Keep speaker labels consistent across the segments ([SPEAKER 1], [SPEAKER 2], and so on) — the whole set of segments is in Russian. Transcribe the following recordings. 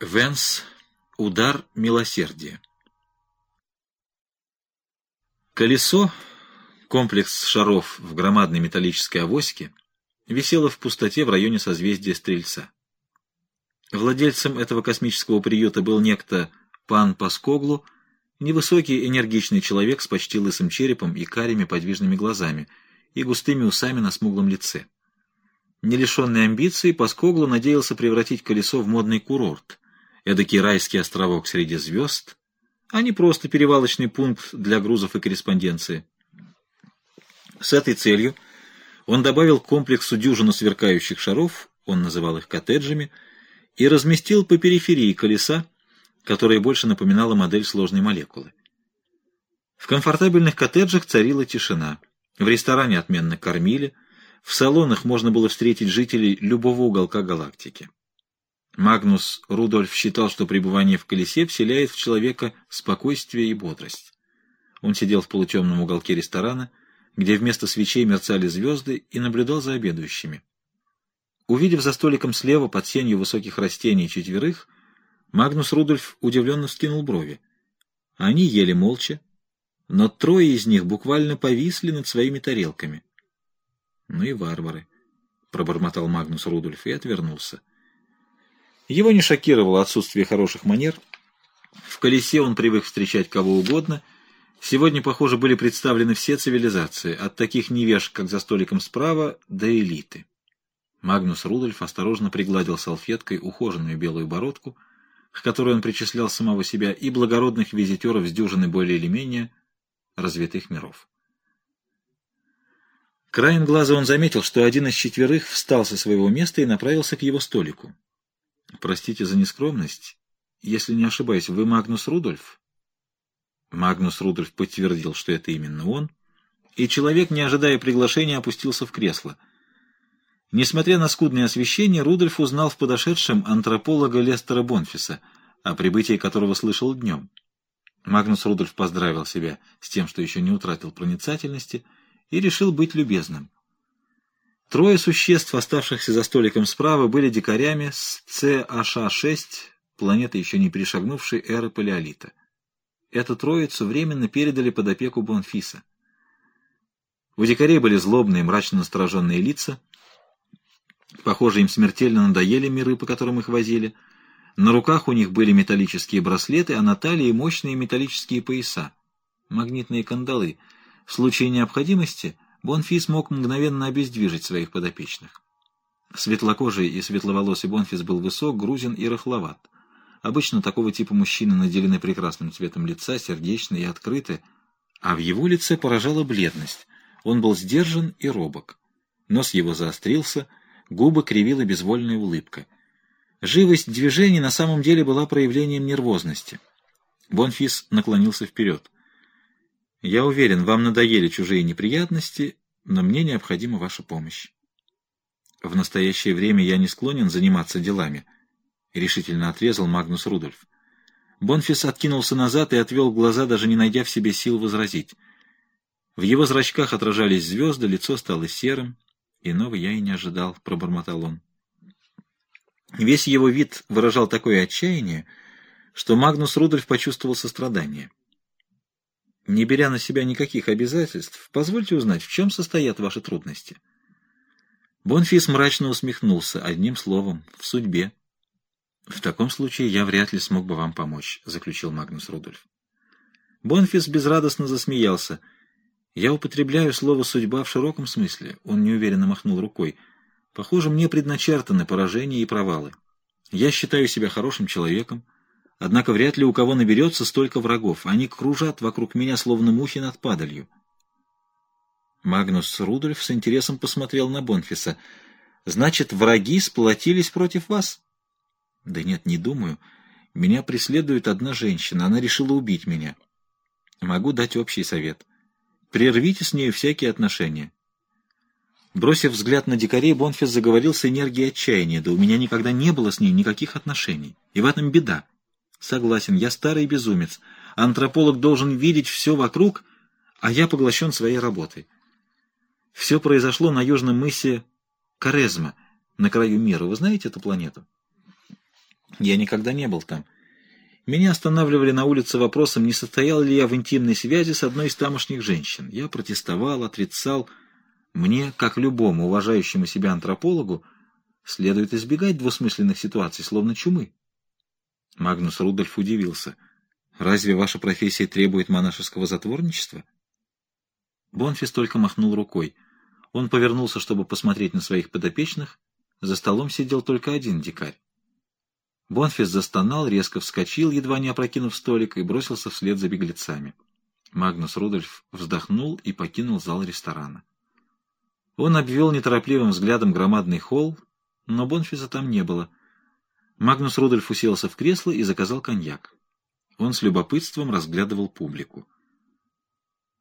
[SPEAKER 1] Венс. Удар милосердия. Колесо, комплекс шаров в громадной металлической авоське, висело в пустоте в районе созвездия Стрельца. Владельцем этого космического приюта был некто пан Паскоглу, невысокий энергичный человек с почти лысым черепом и карими подвижными глазами и густыми усами на смуглом лице. Не лишенный амбиций, Паскоглу надеялся превратить колесо в модный курорт — эдакий райский островок среди звезд, а не просто перевалочный пункт для грузов и корреспонденции. С этой целью он добавил к комплексу дюжину сверкающих шаров, он называл их коттеджами, и разместил по периферии колеса, которое больше напоминало модель сложной молекулы. В комфортабельных коттеджах царила тишина. В ресторане отменно кормили, в салонах можно было встретить жителей любого уголка галактики. Магнус Рудольф считал, что пребывание в колесе вселяет в человека спокойствие и бодрость. Он сидел в полутемном уголке ресторана, где вместо свечей мерцали звезды, и наблюдал за обедающими. Увидев за столиком слева под сенью высоких растений четверых, Магнус Рудольф удивленно вскинул брови. Они ели молча, но трое из них буквально повисли над своими тарелками. — Ну и варвары, — пробормотал Магнус Рудольф и отвернулся. Его не шокировало отсутствие хороших манер. В колесе он привык встречать кого угодно. Сегодня, похоже, были представлены все цивилизации, от таких невеж, как за столиком справа, до элиты. Магнус Рудольф осторожно пригладил салфеткой ухоженную белую бородку, к которой он причислял самого себя, и благородных визитеров с дюжины более или менее развитых миров. Краем глаза он заметил, что один из четверых встал со своего места и направился к его столику. Простите за нескромность. Если не ошибаюсь, вы Магнус Рудольф? Магнус Рудольф подтвердил, что это именно он, и человек, не ожидая приглашения, опустился в кресло. Несмотря на скудное освещение, Рудольф узнал в подошедшем антрополога Лестера Бонфиса, о прибытии которого слышал днем. Магнус Рудольф поздравил себя с тем, что еще не утратил проницательности, и решил быть любезным. Трое существ, оставшихся за столиком справа, были дикарями с CH6, планеты, еще не перешагнувшей эры Палеолита. Эту троицу временно передали под опеку Бонфиса. У дикарей были злобные, мрачно настороженные лица. Похоже, им смертельно надоели миры, по которым их возили. На руках у них были металлические браслеты, а на талии мощные металлические пояса, магнитные кандалы. В случае необходимости — Бонфис мог мгновенно обездвижить своих подопечных. Светлокожий и светловолосый Бонфис был высок, грузин и рыхловат. Обычно такого типа мужчины наделены прекрасным цветом лица, сердечны и открыты, а в его лице поражала бледность. Он был сдержан и робок. Нос его заострился, губы кривила безвольная улыбка. Живость движений на самом деле была проявлением нервозности. Бонфис наклонился вперед. Я уверен, вам надоели чужие неприятности, но мне необходима ваша помощь. В настоящее время я не склонен заниматься делами, — решительно отрезал Магнус Рудольф. Бонфис откинулся назад и отвел глаза, даже не найдя в себе сил возразить. В его зрачках отражались звезды, лицо стало серым. Иного я и не ожидал, — пробормотал он. Весь его вид выражал такое отчаяние, что Магнус Рудольф почувствовал сострадание. Не беря на себя никаких обязательств, позвольте узнать, в чем состоят ваши трудности. Бонфис мрачно усмехнулся, одним словом, в судьбе. В таком случае я вряд ли смог бы вам помочь, заключил Магнус Рудольф. Бонфис безрадостно засмеялся. Я употребляю слово «судьба» в широком смысле. Он неуверенно махнул рукой. Похоже, мне предначертаны поражения и провалы. Я считаю себя хорошим человеком, Однако вряд ли у кого наберется столько врагов. Они кружат вокруг меня, словно мухи над падалью. Магнус Рудольф с интересом посмотрел на Бонфиса. «Значит, враги сплотились против вас?» «Да нет, не думаю. Меня преследует одна женщина. Она решила убить меня. Могу дать общий совет. Прервите с нею всякие отношения». Бросив взгляд на дикарей, Бонфис заговорил с энергией отчаяния. «Да у меня никогда не было с ней никаких отношений. И в этом беда. Согласен, я старый безумец. Антрополог должен видеть все вокруг, а я поглощен своей работой. Все произошло на южном мысе Карезма, на краю мира. Вы знаете эту планету? Я никогда не был там. Меня останавливали на улице вопросом, не состоял ли я в интимной связи с одной из тамошних женщин. Я протестовал, отрицал. Мне, как любому уважающему себя антропологу, следует избегать двусмысленных ситуаций, словно чумы. Магнус Рудольф удивился. «Разве ваша профессия требует монашеского затворничества?» Бонфис только махнул рукой. Он повернулся, чтобы посмотреть на своих подопечных. За столом сидел только один дикарь. Бонфис застонал, резко вскочил, едва не опрокинув столик, и бросился вслед за беглецами. Магнус Рудольф вздохнул и покинул зал ресторана. Он обвел неторопливым взглядом громадный холл, но Бонфиса там не было. Магнус Рудольф уселся в кресло и заказал коньяк. Он с любопытством разглядывал публику.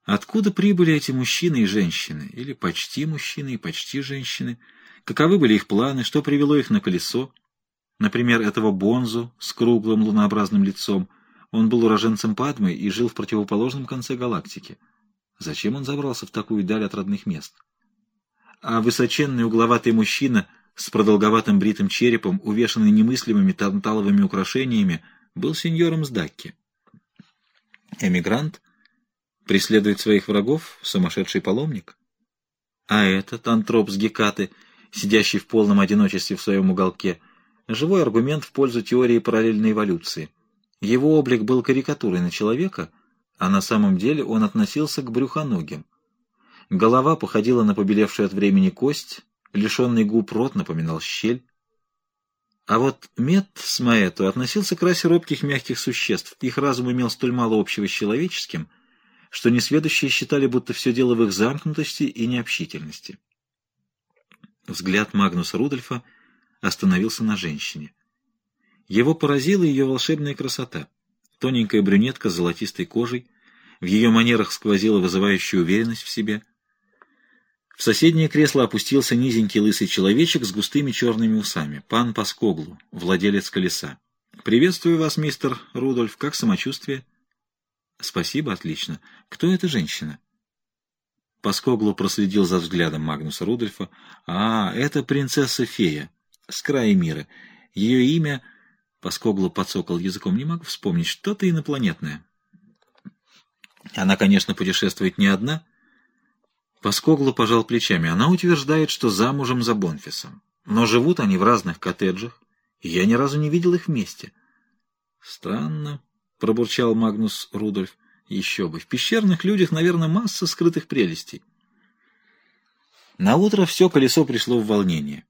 [SPEAKER 1] Откуда прибыли эти мужчины и женщины, или почти мужчины и почти женщины? Каковы были их планы, что привело их на колесо? Например, этого Бонзу с круглым лунообразным лицом. Он был уроженцем Падмы и жил в противоположном конце галактики. Зачем он забрался в такую даль от родных мест? А высоченный угловатый мужчина с продолговатым бритым черепом, увешанный немыслимыми танталовыми украшениями, был сеньором Сдакки. Эмигрант преследует своих врагов, сумасшедший паломник. А этот антроп с Гекаты, сидящий в полном одиночестве в своем уголке, живой аргумент в пользу теории параллельной эволюции. Его облик был карикатурой на человека, а на самом деле он относился к брюхоногим. Голова походила на побелевшую от времени кость, лишенный губ рот напоминал щель. А вот Мет с Маэту относился к расе робких мягких существ. Их разум имел столь мало общего с человеческим, что несведущие считали, будто все дело в их замкнутости и необщительности. Взгляд Магнуса Рудольфа остановился на женщине. Его поразила ее волшебная красота. Тоненькая брюнетка с золотистой кожей, в ее манерах сквозила вызывающая уверенность в себе. В соседнее кресло опустился низенький лысый человечек с густыми черными усами, пан Паскоглу, владелец колеса. «Приветствую вас, мистер Рудольф. Как самочувствие?» «Спасибо, отлично. Кто эта женщина?» Паскоглу проследил за взглядом Магнуса Рудольфа. «А, это принцесса-фея с края мира. Ее имя, Паскоглу подсокал языком, не могу вспомнить, что-то инопланетное. Она, конечно, путешествует не одна. Паскоглу пожал плечами. Она утверждает, что замужем за Бонфисом. Но живут они в разных коттеджах, и я ни разу не видел их вместе. Странно, — пробурчал Магнус Рудольф. Еще бы. В пещерных людях, наверное, масса скрытых прелестей. На утро все колесо пришло в волнение.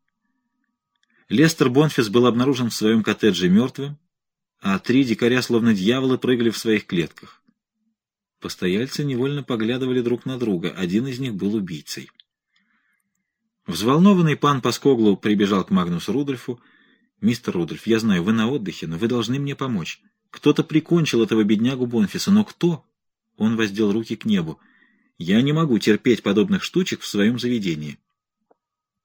[SPEAKER 1] Лестер Бонфис был обнаружен в своем коттедже мертвым, а три дикаря, словно дьяволы, прыгали в своих клетках. Постояльцы невольно поглядывали друг на друга, один из них был убийцей. Взволнованный пан Паскоглу прибежал к Магнусу Рудольфу. «Мистер Рудольф, я знаю, вы на отдыхе, но вы должны мне помочь. Кто-то прикончил этого беднягу Бонфиса, но кто?» Он воздел руки к небу. «Я не могу терпеть подобных штучек в своем заведении».